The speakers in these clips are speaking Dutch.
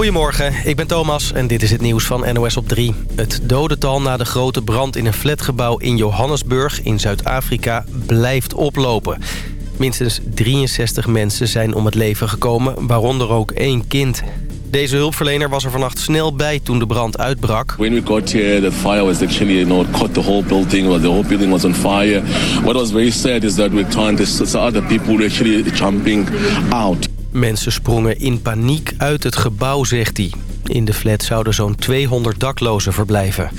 Goedemorgen, ik ben Thomas en dit is het nieuws van NOS op 3. Het dodental na de grote brand in een flatgebouw in Johannesburg in Zuid-Afrika blijft oplopen. Minstens 63 mensen zijn om het leven gekomen, waaronder ook één kind. Deze hulpverlener was er vannacht snel bij toen de brand uitbrak. When we got here, the fire was actually, you know, caught the whole building. The whole building was on fire. What was very sad is that trying to see other people actually jumping out. Mensen sprongen in paniek uit het gebouw, zegt hij. In de flat zouden zo'n 200 daklozen verblijven.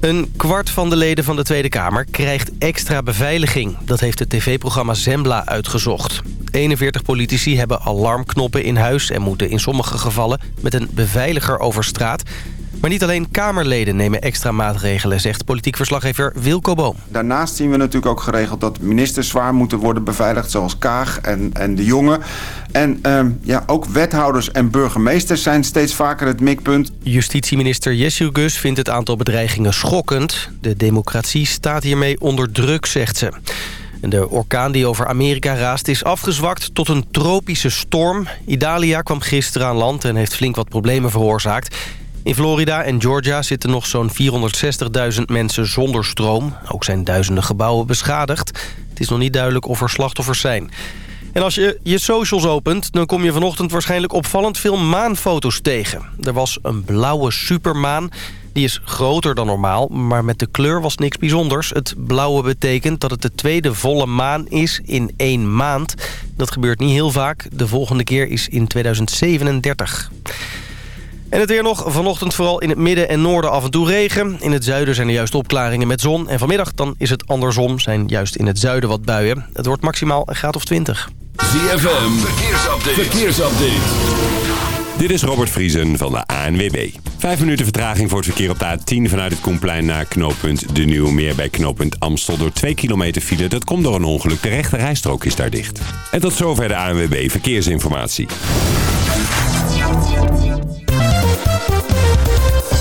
Een kwart van de leden van de Tweede Kamer krijgt extra beveiliging. Dat heeft het tv-programma Zembla uitgezocht. 41 politici hebben alarmknoppen in huis... en moeten in sommige gevallen met een beveiliger over straat. Maar niet alleen Kamerleden nemen extra maatregelen... zegt politiek verslaggever Wilco Boom. Daarnaast zien we natuurlijk ook geregeld dat ministers zwaar moeten worden beveiligd... zoals Kaag en, en de Jonge. En ehm, ja, ook wethouders en burgemeesters zijn steeds vaker het mikpunt. Justitieminister Jessu Gus vindt het aantal bedreigingen schokkend. De democratie staat hiermee onder druk, zegt ze. De orkaan die over Amerika raast is afgezwakt tot een tropische storm. Idalia kwam gisteren aan land en heeft flink wat problemen veroorzaakt. In Florida en Georgia zitten nog zo'n 460.000 mensen zonder stroom. Ook zijn duizenden gebouwen beschadigd. Het is nog niet duidelijk of er slachtoffers zijn. En als je je socials opent, dan kom je vanochtend waarschijnlijk opvallend veel maanfoto's tegen. Er was een blauwe supermaan. Die is groter dan normaal, maar met de kleur was niks bijzonders. Het blauwe betekent dat het de tweede volle maan is in één maand. Dat gebeurt niet heel vaak. De volgende keer is in 2037. En het weer nog. Vanochtend vooral in het midden en noorden af en toe regen. In het zuiden zijn er juist opklaringen met zon. En vanmiddag dan is het andersom. Zijn juist in het zuiden wat buien. Het wordt maximaal een graad of 20. ZFM. Verkeersupdate. Verkeersupdate. Dit is Robert Vriesen van de ANWB. Vijf minuten vertraging voor het verkeer op de A10 vanuit het Koenplein naar knooppunt De Nieuwe Meer bij knooppunt Amstel door 2 kilometer file. Dat komt door een ongeluk. De rechte rijstrook is daar dicht. En tot zover de ANWB Verkeersinformatie.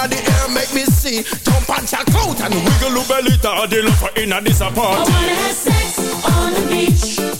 inna the air, make me see. And wiggle your belly, daddy. Inna this apart. I wanna have sex on the beach.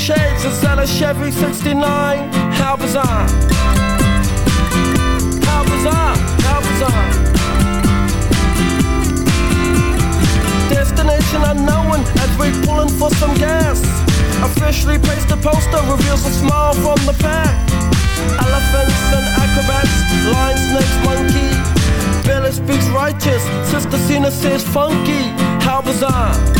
shades and sell a Chevy 69. How bizarre. How bizarre. How bizarre. Destination unknown as we pulling for some gas. Officially placed a poster reveals a smile from the back. Elephants and acrobats, lions, snakes, monkey. Billy speaks righteous, Sister Cena says funky. How bizarre.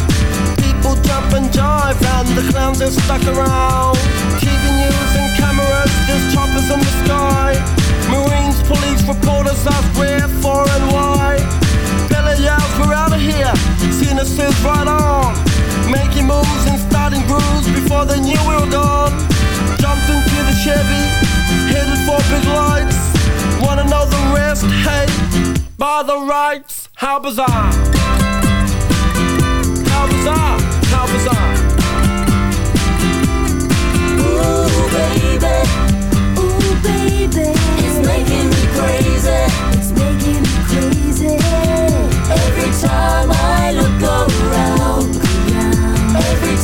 the clowns are stuck around. TV news and cameras, there's choppers in the sky. Marines, police, reporters ask where, for, and why. Billy yells, we're out of here. Cena says right on. Making moves and starting grooves before they knew we were gone. Jumped into the Chevy, headed for big lights. Wanna know the rest? Hey, by the rights! How bizarre! How bizarre!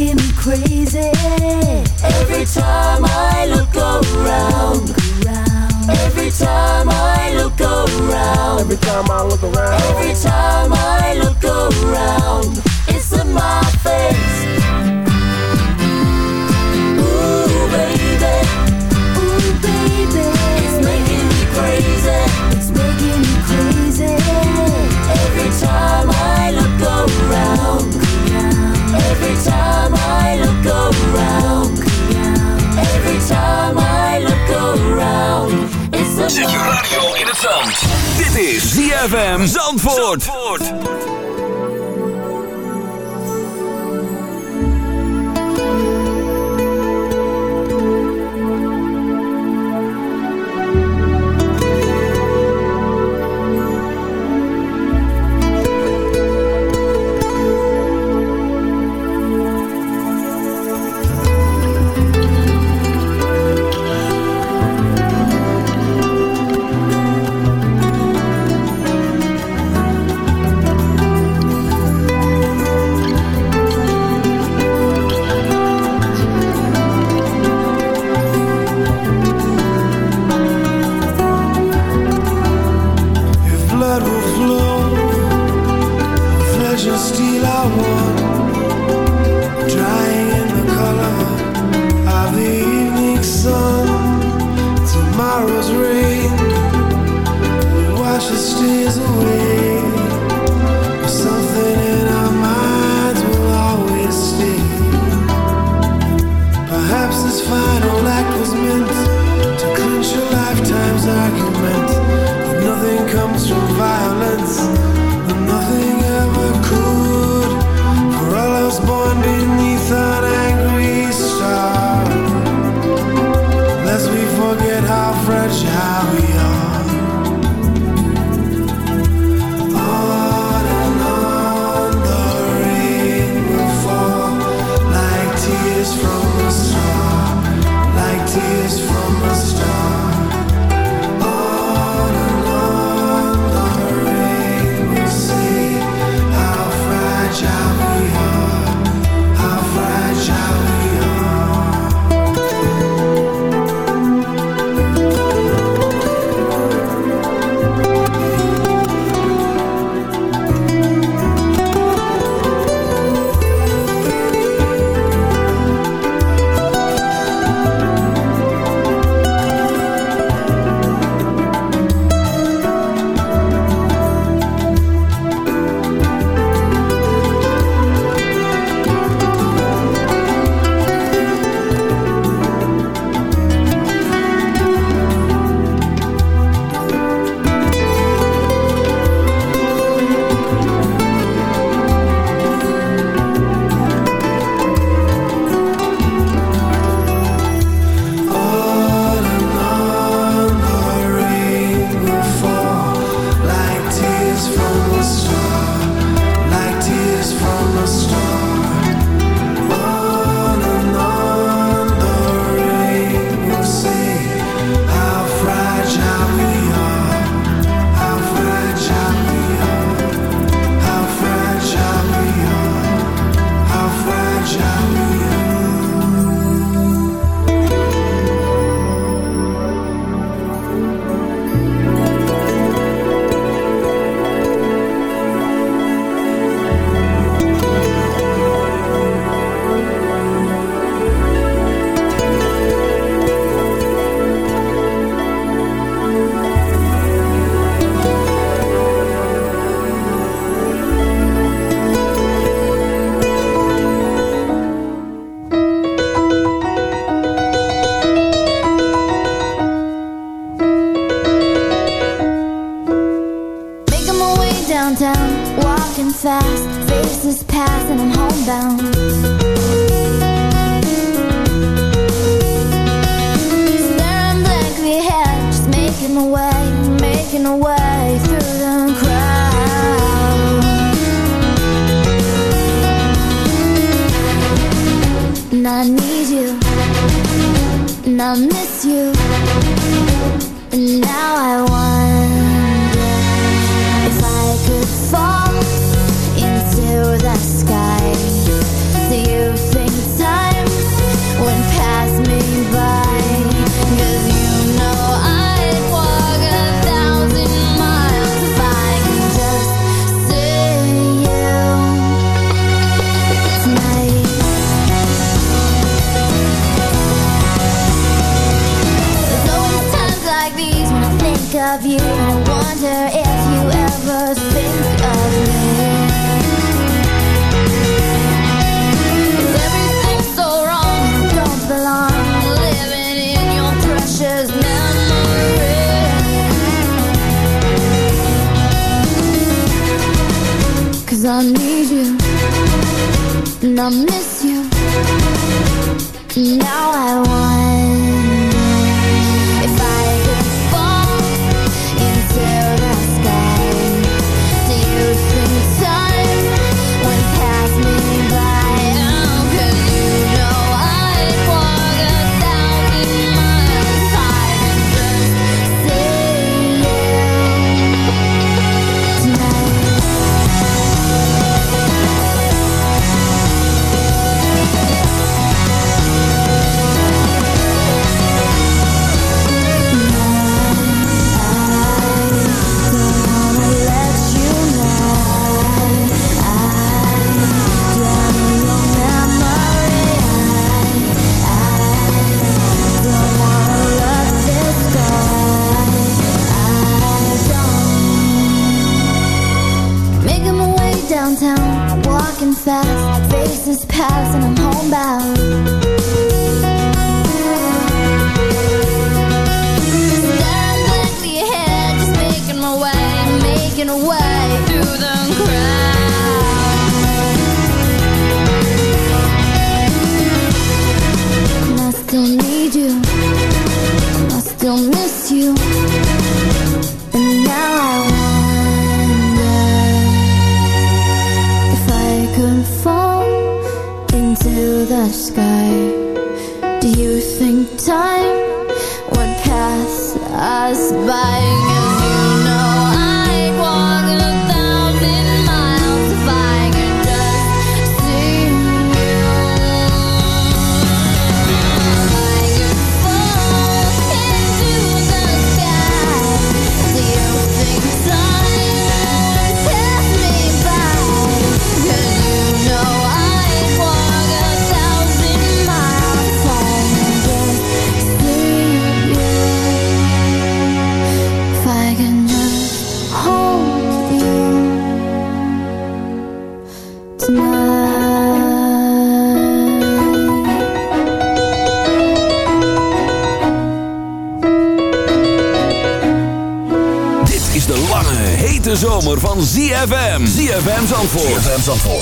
Making me crazy. Every time I look around. Every time I look around. Every time I look around. Every time I look around. It's in my face. Ooh, baby. Ooh, baby. It's making me crazy. It's making me crazy. Every time I Zet je radio in het zand. Dit is ZFM Zandvoort. If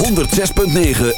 106.9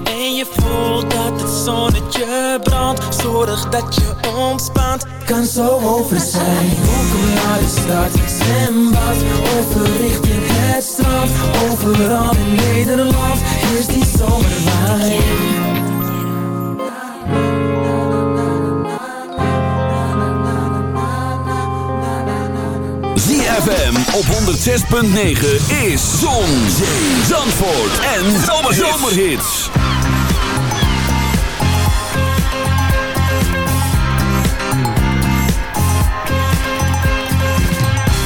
en je voelt dat het zonnetje brandt. Zorg dat je ontspant, kan zo over zijn. Welkom naar de stad, zwembad, over richting het strand. Overal in Nederland. Is die zomerwijn ZFM op 106.9 is Zon, Zee, Zandvoort en Zomerhits.